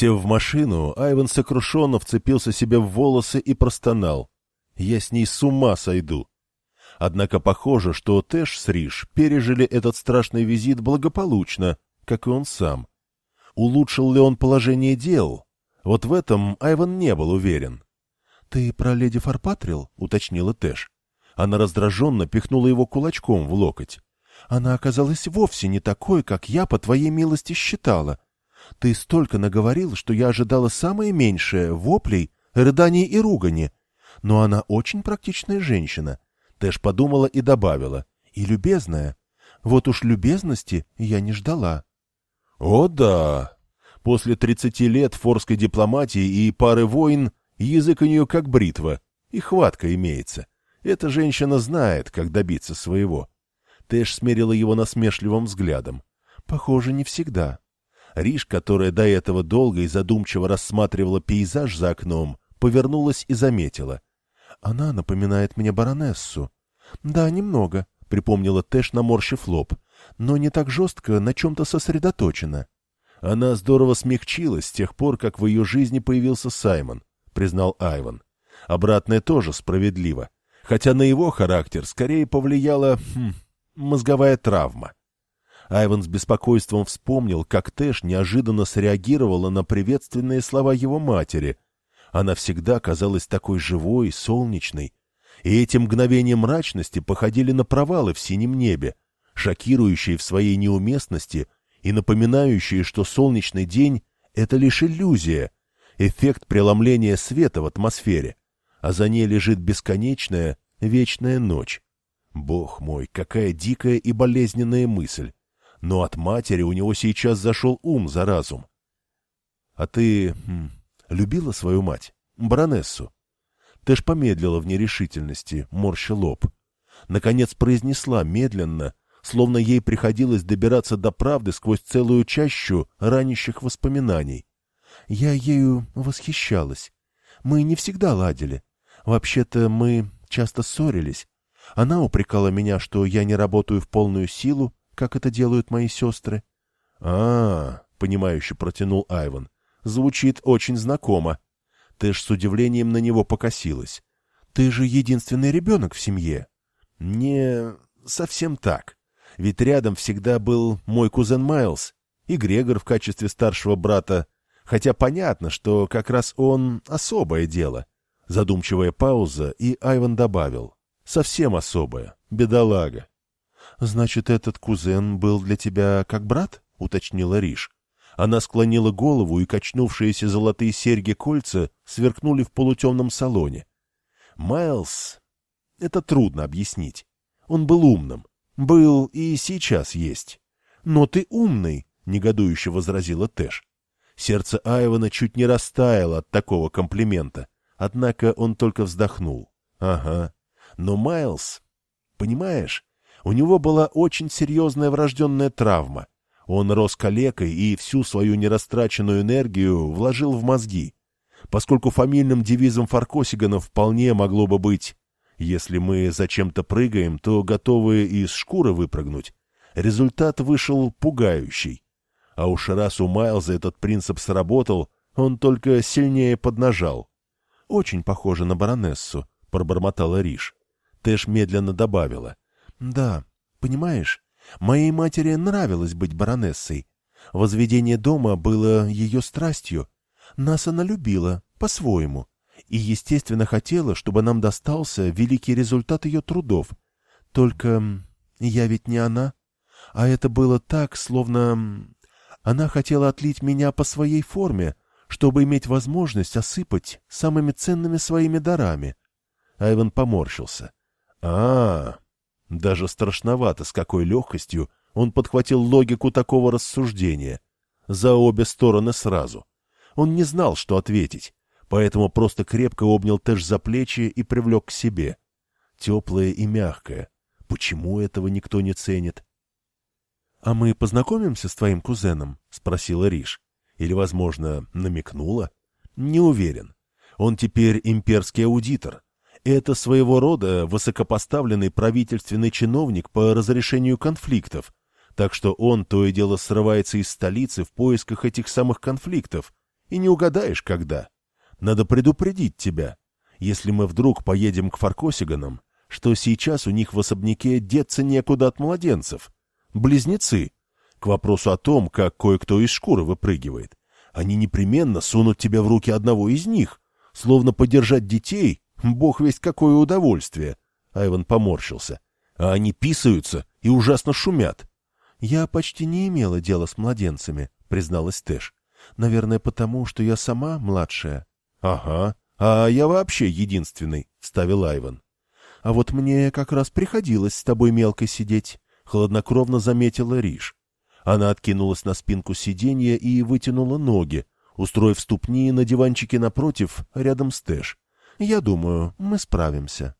Сев в машину, Айван сокрушенно вцепился себе в волосы и простонал. «Я с ней с ума сойду!» Однако похоже, что Тэш с Риш пережили этот страшный визит благополучно, как и он сам. Улучшил ли он положение дел? Вот в этом Айван не был уверен. — Ты про леди Фарпатрил? — уточнила Тэш. Она раздраженно пихнула его кулачком в локоть. Она оказалась вовсе не такой, как я, по твоей милости, считала. Ты столько наговорил, что я ожидала самое меньшее — воплей, рыданий и ругани. Но она очень практичная женщина. Тэш подумала и добавила. И любезная. Вот уж любезности я не ждала. — О да! После тридцати лет форской дипломатии и пары войн язык у нее как бритва, и хватка имеется. Эта женщина знает, как добиться своего. Тэш смерила его насмешливым взглядом. Похоже, не всегда. Риш, которая до этого долго и задумчиво рассматривала пейзаж за окном, повернулась и заметила. «Она напоминает мне баронессу». «Да, немного», — припомнила Тэш, наморщив лоб, «но не так жестко, на чем-то сосредоточена». «Она здорово смягчилась с тех пор, как в ее жизни появился Саймон», — признал Айван. «Обратное тоже справедливо, хотя на его характер скорее повлияла хм, мозговая травма. Айван с беспокойством вспомнил, как Тэш неожиданно среагировала на приветственные слова его матери. Она всегда казалась такой живой, солнечной, и эти мгновения мрачности походили на провалы в синем небе, шокирующие в своей неуместности и напоминающие, что солнечный день — это лишь иллюзия, эффект преломления света в атмосфере, а за ней лежит бесконечная, вечная ночь. Бог мой, какая дикая и болезненная мысль! Но от матери у него сейчас зашел ум за разум. — А ты хм, любила свою мать, баронессу? Тэш помедлила в нерешительности, морща лоб. Наконец произнесла медленно, словно ей приходилось добираться до правды сквозь целую чащу ранящих воспоминаний. Я ею восхищалась. Мы не всегда ладили. Вообще-то мы часто ссорились, она упрекала меня, что я не работаю в полную силу, как это делают мои сестры. — А, — понимающе протянул Айван, — звучит очень знакомо. Ты ж с удивлением на него покосилась. Ты же единственный ребенок в семье. — Не совсем так. Ведь рядом всегда был мой кузен Майлз и Грегор в качестве старшего брата, хотя понятно, что как раз он особое дело. Задумчивая пауза, и Айван добавил — Совсем особая, бедолага. — Значит, этот кузен был для тебя как брат? — уточнила Риш. Она склонила голову, и качнувшиеся золотые серьги-кольца сверкнули в полутемном салоне. Майлз... Это трудно объяснить. Он был умным. Был и сейчас есть. — Но ты умный, — негодующе возразила Тэш. Сердце Айвана чуть не растаяло от такого комплимента, однако он только вздохнул. — Ага, но Майлз, понимаешь, у него была очень серьезная врожденная травма. Он рос калекой и всю свою нерастраченную энергию вложил в мозги. Поскольку фамильным девизом Фаркосиганов вполне могло бы быть «Если мы зачем-то прыгаем, то готовы из шкуры выпрыгнуть», результат вышел пугающий. А уж раз у Майлза этот принцип сработал, он только сильнее поднажал. — Очень похоже на баронессу, — пробормотала Риш. Тэш медленно добавила. «Да, понимаешь, моей матери нравилось быть баронессой. Возведение дома было ее страстью. Нас она любила, по-своему, и, естественно, хотела, чтобы нам достался великий результат ее трудов. Только я ведь не она. А это было так, словно... Она хотела отлить меня по своей форме, чтобы иметь возможность осыпать самыми ценными своими дарами. Айван поморщился а, Даже страшновато, с какой легкостью он подхватил логику такого рассуждения. За обе стороны сразу. Он не знал, что ответить, поэтому просто крепко обнял Тэш за плечи и привлек к себе. Теплое и мягкое. Почему этого никто не ценит? — А мы познакомимся с твоим кузеном? — спросила Риш. Или, возможно, намекнула? Не уверен. Он теперь имперский аудитор, это своего рода высокопоставленный правительственный чиновник по разрешению конфликтов, так что он то и дело срывается из столицы в поисках этих самых конфликтов И не угадаешь, когда. Надо предупредить тебя. Если мы вдруг поедем к Фаркосиганам, что сейчас у них в особняке деться некуда от младенцев. Близнецы. К вопросу о том, как кое-кто из шкуры выпрыгивает. Они непременно сунут тебя в руки одного из них. Словно подержать детей, бог весть какое удовольствие. Айван поморщился. А они писаются и ужасно шумят. «Я почти не имела дела с младенцами», — призналась Тэш. «Наверное, потому, что я сама младшая». «Ага, а я вообще единственный», — вставил Айван. «А вот мне как раз приходилось с тобой мелкой сидеть», — хладнокровно заметила Риш. Она откинулась на спинку сиденья и вытянула ноги, устроив ступни на диванчике напротив, рядом с Тэш. «Я думаю, мы справимся».